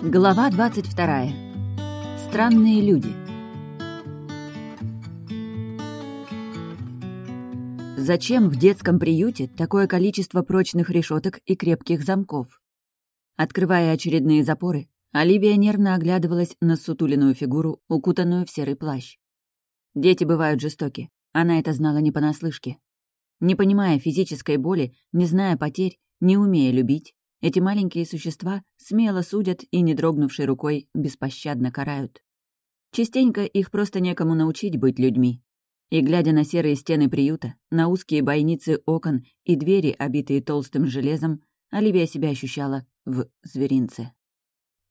Глава 22. Странные люди. Зачем в детском приюте такое количество прочных решеток и крепких замков? Открывая очередные запоры, Оливия нервно оглядывалась на сутуленную фигуру, укутанную в серый плащ. Дети бывают жестоки. Она это знала не понаслышке. Не понимая физической боли, не зная потерь, не умея любить, эти маленькие существа смело судят и, не дрогнувшей рукой, беспощадно карают. Частенько их просто некому научить быть людьми. И, глядя на серые стены приюта, на узкие бойницы окон и двери, обитые толстым железом, Оливия себя ощущала в зверинце.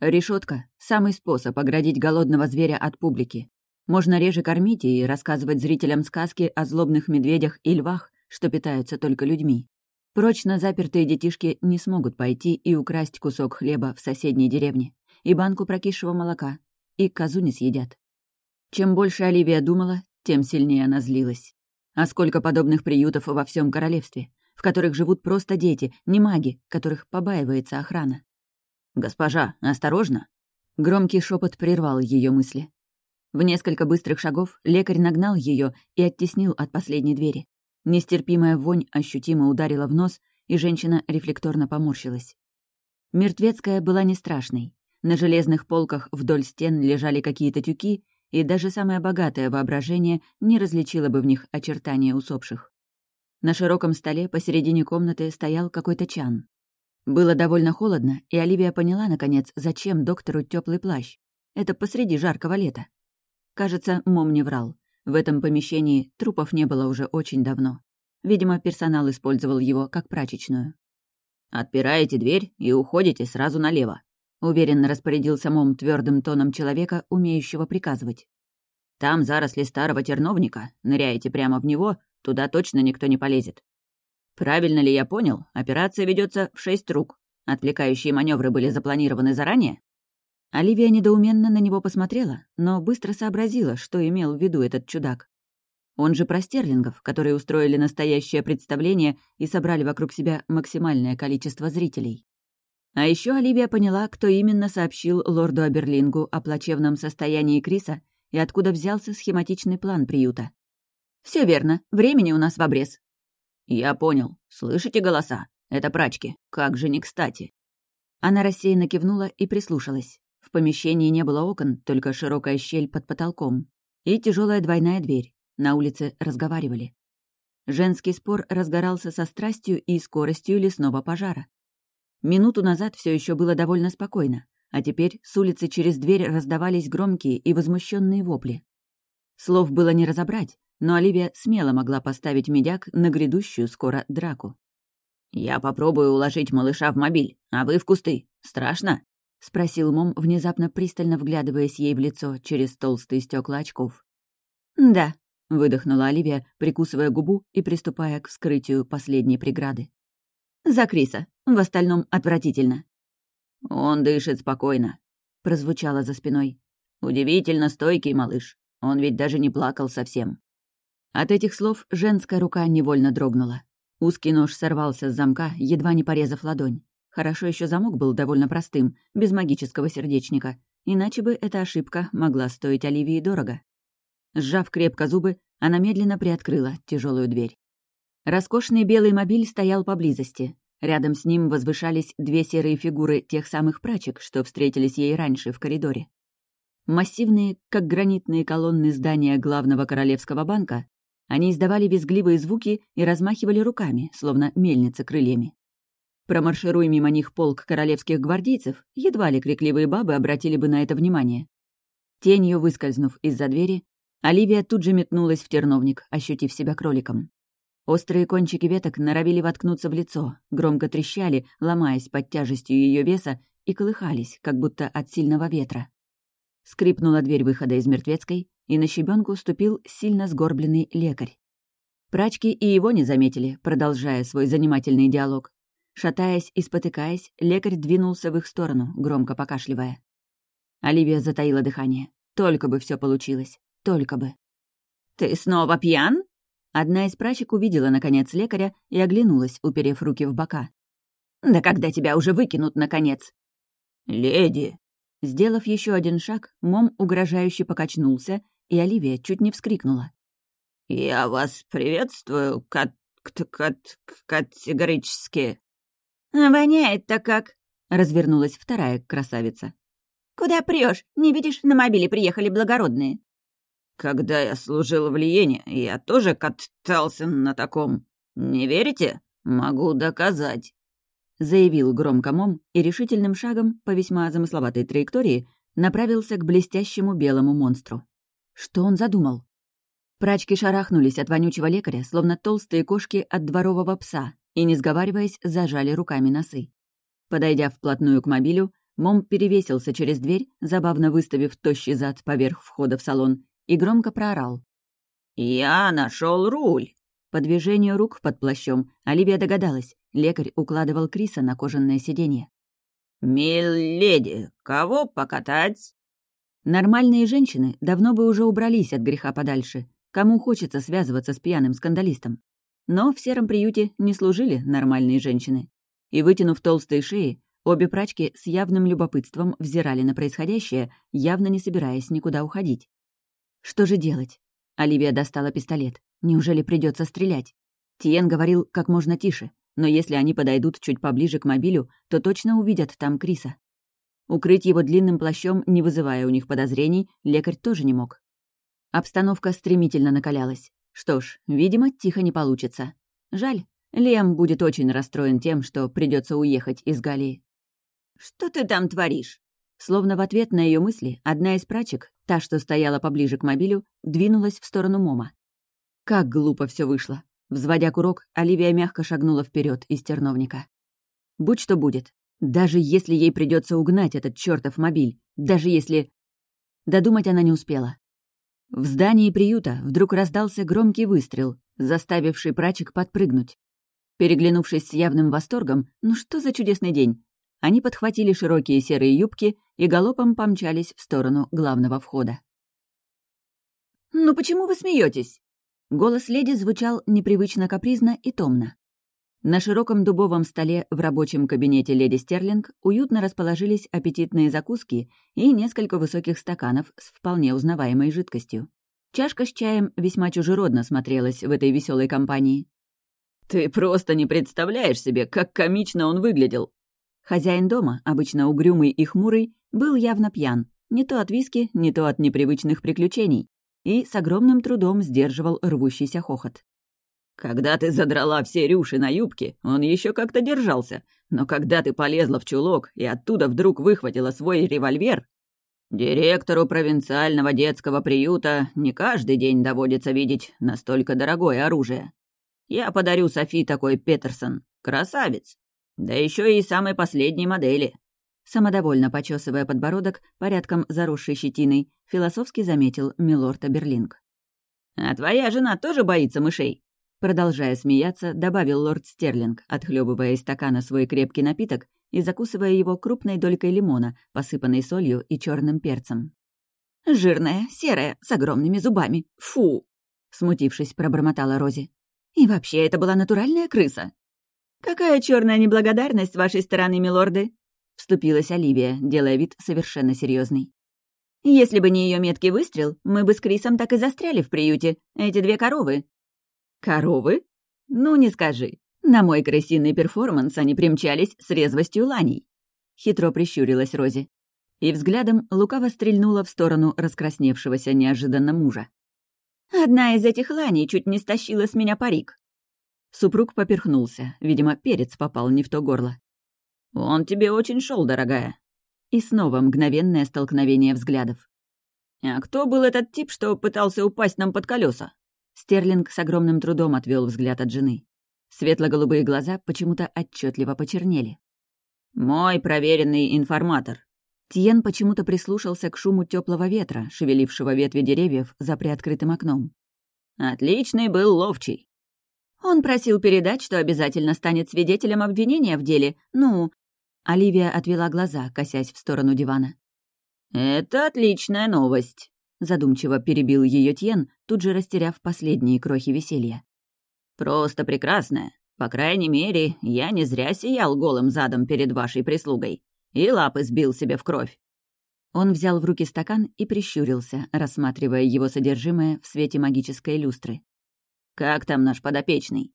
Решетка — самый способ оградить голодного зверя от публики. Можно реже кормить и рассказывать зрителям сказки о злобных медведях и львах, что питаются только людьми. Прочно запертые детишки не смогут пойти и украсть кусок хлеба в соседней деревне, и банку прокисшего молока, и козу не съедят. Чем больше Оливия думала, тем сильнее она злилась. А сколько подобных приютов во всем королевстве, в которых живут просто дети, не маги, которых побаивается охрана. «Госпожа, осторожно!» Громкий шепот прервал ее мысли. В несколько быстрых шагов лекарь нагнал ее и оттеснил от последней двери. Нестерпимая вонь ощутимо ударила в нос, и женщина рефлекторно поморщилась. Мертвецкая была не страшной. На железных полках вдоль стен лежали какие-то тюки, и даже самое богатое воображение не различило бы в них очертания усопших. На широком столе посередине комнаты стоял какой-то чан. Было довольно холодно, и Оливия поняла, наконец, зачем доктору теплый плащ. Это посреди жаркого лета. Кажется, Мом не врал. В этом помещении трупов не было уже очень давно. Видимо, персонал использовал его как прачечную. «Отпираете дверь и уходите сразу налево», — уверенно распорядился Мом твердым тоном человека, умеющего приказывать. «Там заросли старого терновника, ныряете прямо в него, туда точно никто не полезет. Правильно ли я понял, операция ведется в шесть рук. Отвлекающие маневры были запланированы заранее?» Оливия недоуменно на него посмотрела, но быстро сообразила, что имел в виду этот чудак. Он же про стерлингов, которые устроили настоящее представление и собрали вокруг себя максимальное количество зрителей. А еще Оливия поняла, кто именно сообщил лорду Аберлингу о плачевном состоянии Криса и откуда взялся схематичный план приюта. Все верно, времени у нас в обрез». «Я понял. Слышите голоса? Это прачки. Как же не кстати». Она рассеянно кивнула и прислушалась. В помещении не было окон, только широкая щель под потолком. И тяжелая двойная дверь. На улице разговаривали. Женский спор разгорался со страстью и скоростью лесного пожара. Минуту назад все еще было довольно спокойно, а теперь с улицы через дверь раздавались громкие и возмущенные вопли. Слов было не разобрать, но Оливия смело могла поставить медяк на грядущую скоро драку. «Я попробую уложить малыша в мобиль, а вы в кусты. Страшно?» — спросил Мом, внезапно пристально вглядываясь ей в лицо через толстые стекла очков. «Да», — выдохнула Оливия, прикусывая губу и приступая к вскрытию последней преграды. «За Криса. В остальном отвратительно». «Он дышит спокойно», — прозвучало за спиной. «Удивительно стойкий малыш. Он ведь даже не плакал совсем». От этих слов женская рука невольно дрогнула. Узкий нож сорвался с замка, едва не порезав ладонь. Хорошо еще замок был довольно простым, без магического сердечника, иначе бы эта ошибка могла стоить Оливии дорого. Сжав крепко зубы, она медленно приоткрыла тяжелую дверь. Роскошный белый мобиль стоял поблизости. Рядом с ним возвышались две серые фигуры тех самых прачек, что встретились ей раньше в коридоре. Массивные, как гранитные колонны здания главного королевского банка, они издавали визгливые звуки и размахивали руками, словно мельницы крыльями. Промаршируя мимо них полк королевских гвардейцев, едва ли крикливые бабы обратили бы на это внимание. Тенью выскользнув из-за двери, Оливия тут же метнулась в терновник, ощутив себя кроликом. Острые кончики веток норовили воткнуться в лицо, громко трещали, ломаясь под тяжестью ее веса, и колыхались, как будто от сильного ветра. Скрипнула дверь выхода из мертвецкой, и на щебенку ступил сильно сгорбленный лекарь. Прачки и его не заметили, продолжая свой занимательный диалог. Шатаясь и спотыкаясь, лекарь двинулся в их сторону, громко покашливая. Оливия затаила дыхание. Только бы все получилось. Только бы. «Ты снова пьян?» Одна из прачек увидела, наконец, лекаря и оглянулась, уперев руки в бока. «Да когда тебя уже выкинут, наконец?» «Леди!» Сделав еще один шаг, Мом угрожающе покачнулся, и Оливия чуть не вскрикнула. «Я вас приветствую, кат... кат... категорически». «Воняет-то как!» — развернулась вторая красавица. «Куда прешь? Не видишь, на мобиле приехали благородные». «Когда я служил в Лиене, я тоже катался на таком. Не верите? Могу доказать» заявил громко Мом и решительным шагом по весьма замысловатой траектории направился к блестящему белому монстру. Что он задумал? Прачки шарахнулись от вонючего лекаря, словно толстые кошки от дворового пса, и, не сговариваясь, зажали руками носы. Подойдя вплотную к мобилю, Мом перевесился через дверь, забавно выставив тощий зад поверх входа в салон, и громко проорал. «Я нашел руль!» По движению рук под плащом Оливия догадалась. Лекарь укладывал Криса на кожаное сиденье. «Миледи, кого покатать?» Нормальные женщины давно бы уже убрались от греха подальше. Кому хочется связываться с пьяным скандалистом? Но в сером приюте не служили нормальные женщины. И, вытянув толстые шеи, обе прачки с явным любопытством взирали на происходящее, явно не собираясь никуда уходить. Что же делать? Оливия достала пистолет. Неужели придется стрелять? Тиен говорил как можно тише, но если они подойдут чуть поближе к мобилю, то точно увидят там Криса. Укрыть его длинным плащом, не вызывая у них подозрений, лекарь тоже не мог. Обстановка стремительно накалялась. Что ж, видимо, тихо не получится. Жаль, Лем будет очень расстроен тем, что придется уехать из Галии. «Что ты там творишь?» Словно в ответ на ее мысли, одна из прачек, та, что стояла поближе к мобилю, двинулась в сторону Мома. Как глупо все вышло. Взводя курок, Оливия мягко шагнула вперед из терновника. Будь что будет. Даже если ей придется угнать этот чертов мобиль, даже если... Додумать она не успела. В здании приюта вдруг раздался громкий выстрел, заставивший прачек подпрыгнуть. Переглянувшись с явным восторгом, ну что за чудесный день, они подхватили широкие серые юбки и галопом помчались в сторону главного входа. «Ну почему вы смеетесь? Голос леди звучал непривычно капризно и томно. На широком дубовом столе в рабочем кабинете леди Стерлинг уютно расположились аппетитные закуски и несколько высоких стаканов с вполне узнаваемой жидкостью. Чашка с чаем весьма чужеродно смотрелась в этой веселой компании. «Ты просто не представляешь себе, как комично он выглядел!» Хозяин дома, обычно угрюмый и хмурый, был явно пьян. Не то от виски, не то от непривычных приключений и с огромным трудом сдерживал рвущийся хохот. «Когда ты задрала все рюши на юбке, он еще как-то держался, но когда ты полезла в чулок и оттуда вдруг выхватила свой револьвер, директору провинциального детского приюта не каждый день доводится видеть настолько дорогое оружие. Я подарю Софи такой Петерсон, красавец, да еще и самой последней модели. Самодовольно почесывая подбородок, порядком заросший щетиной, философски заметил милорд Аберлинг. «А твоя жена тоже боится мышей?» Продолжая смеяться, добавил лорд Стерлинг, отхлебывая из стакана свой крепкий напиток и закусывая его крупной долькой лимона, посыпанной солью и черным перцем. «Жирная, серая, с огромными зубами. Фу!» Смутившись, пробормотала Рози. «И вообще, это была натуральная крыса?» «Какая черная неблагодарность с вашей стороны, милорды!» вступилась Оливия, делая вид совершенно серьезный. «Если бы не ее меткий выстрел, мы бы с Крисом так и застряли в приюте. Эти две коровы». «Коровы? Ну, не скажи. На мой крысиный перформанс они примчались с резвостью ланей». Хитро прищурилась Рози. И взглядом лукаво стрельнула в сторону раскрасневшегося неожиданно мужа. «Одна из этих ланей чуть не стащила с меня парик». Супруг поперхнулся. Видимо, перец попал не в то горло. «Он тебе очень шел, дорогая». И снова мгновенное столкновение взглядов. «А кто был этот тип, что пытался упасть нам под колеса? Стерлинг с огромным трудом отвел взгляд от жены. Светло-голубые глаза почему-то отчетливо почернели. «Мой проверенный информатор». Тиен почему-то прислушался к шуму теплого ветра, шевелившего ветви деревьев за приоткрытым окном. «Отличный был ловчий». «Он просил передать, что обязательно станет свидетелем обвинения в деле. Ну, Оливия отвела глаза, косясь в сторону дивана. «Это отличная новость», — задумчиво перебил ее Тьен, тут же растеряв последние крохи веселья. «Просто прекрасная. По крайней мере, я не зря сиял голым задом перед вашей прислугой. И лапы сбил себе в кровь». Он взял в руки стакан и прищурился, рассматривая его содержимое в свете магической люстры. «Как там наш подопечный?»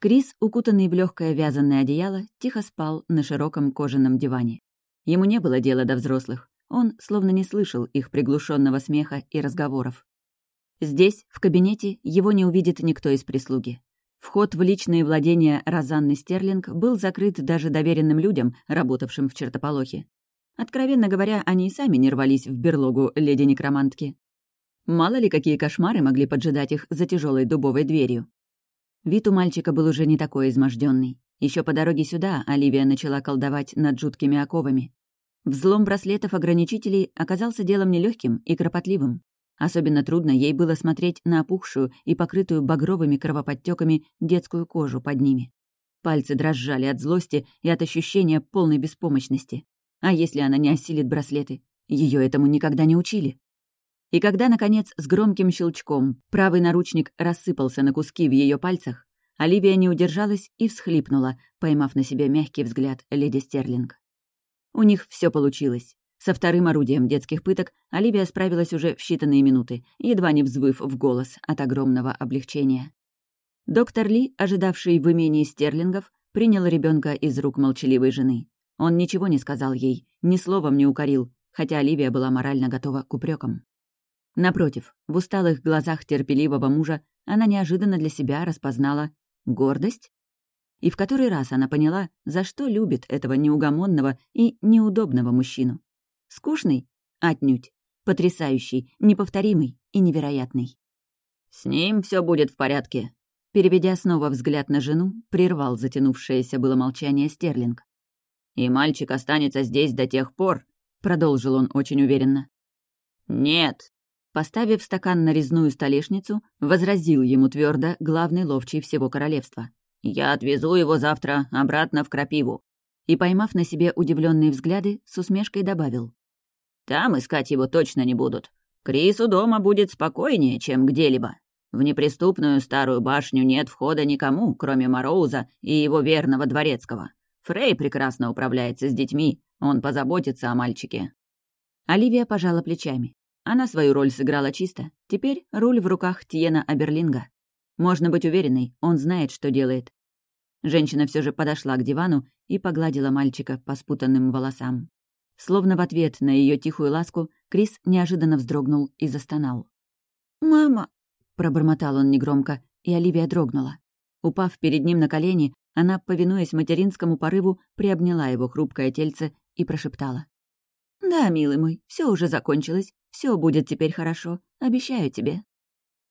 Крис, укутанный в легкое вязаное одеяло, тихо спал на широком кожаном диване. Ему не было дела до взрослых. Он словно не слышал их приглушенного смеха и разговоров. Здесь, в кабинете, его не увидит никто из прислуги. Вход в личные владения Розанны Стерлинг был закрыт даже доверенным людям, работавшим в чертополохе. Откровенно говоря, они и сами не рвались в берлогу леди-некромантки. Мало ли, какие кошмары могли поджидать их за тяжелой дубовой дверью. Вид у мальчика был уже не такой изможденный. Еще по дороге сюда Оливия начала колдовать над жуткими оковами. Взлом браслетов-ограничителей оказался делом нелегким и кропотливым. Особенно трудно ей было смотреть на опухшую и покрытую багровыми кровоподтеками детскую кожу под ними. Пальцы дрожали от злости и от ощущения полной беспомощности. А если она не осилит браслеты? Ее этому никогда не учили. И когда, наконец, с громким щелчком правый наручник рассыпался на куски в ее пальцах, Оливия не удержалась и всхлипнула, поймав на себе мягкий взгляд леди Стерлинг. У них все получилось. Со вторым орудием детских пыток Оливия справилась уже в считанные минуты, едва не взвыв в голос от огромного облегчения. Доктор Ли, ожидавший в имении Стерлингов, принял ребенка из рук молчаливой жены. Он ничего не сказал ей, ни словом не укорил, хотя Оливия была морально готова к упрекам. Напротив, в усталых глазах терпеливого мужа она неожиданно для себя распознала гордость. И в который раз она поняла, за что любит этого неугомонного и неудобного мужчину. Скучный? Отнюдь. Потрясающий, неповторимый и невероятный. «С ним все будет в порядке», Переведя снова взгляд на жену, прервал затянувшееся было молчание Стерлинг. И мальчик останется здесь до тех пор», — продолжил он очень уверенно. «Нет». Поставив стакан на резную столешницу, возразил ему твердо главный ловчий всего королевства. «Я отвезу его завтра обратно в Крапиву». И, поймав на себе удивленные взгляды, с усмешкой добавил. «Там искать его точно не будут. Крису дома будет спокойнее, чем где-либо. В неприступную старую башню нет входа никому, кроме Мороуза и его верного дворецкого. Фрей прекрасно управляется с детьми, он позаботится о мальчике». Оливия пожала плечами. Она свою роль сыграла чисто. Теперь руль в руках Тьена Аберлинга. Можно быть уверенной, он знает, что делает. Женщина все же подошла к дивану и погладила мальчика по спутанным волосам. Словно в ответ на ее тихую ласку, Крис неожиданно вздрогнул и застонал. «Мама!» — пробормотал он негромко, и Оливия дрогнула. Упав перед ним на колени, она, повинуясь материнскому порыву, приобняла его хрупкое тельце и прошептала. «Да, милый мой, все уже закончилось, все будет теперь хорошо, обещаю тебе».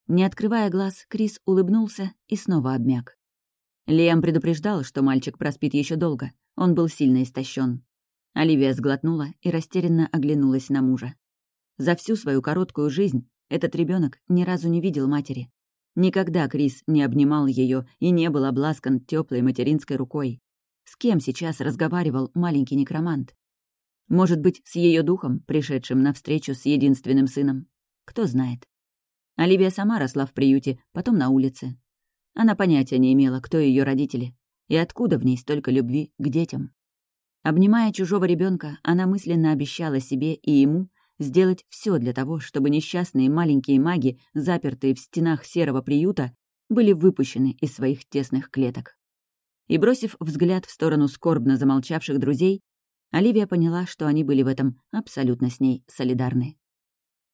Не открывая глаз, Крис улыбнулся и снова обмяк. Лиам предупреждал, что мальчик проспит еще долго. Он был сильно истощен. Оливия сглотнула и растерянно оглянулась на мужа. За всю свою короткую жизнь этот ребенок ни разу не видел матери. Никогда Крис не обнимал ее и не был обласкан теплой материнской рукой. С кем сейчас разговаривал маленький некромант? Может быть, с ее духом, пришедшим навстречу с единственным сыном? Кто знает. Оливия сама росла в приюте, потом на улице. Она понятия не имела, кто ее родители, и откуда в ней столько любви к детям. Обнимая чужого ребенка, она мысленно обещала себе и ему сделать все для того, чтобы несчастные маленькие маги, запертые в стенах серого приюта, были выпущены из своих тесных клеток. И бросив взгляд в сторону скорбно замолчавших друзей, Оливия поняла, что они были в этом абсолютно с ней солидарны.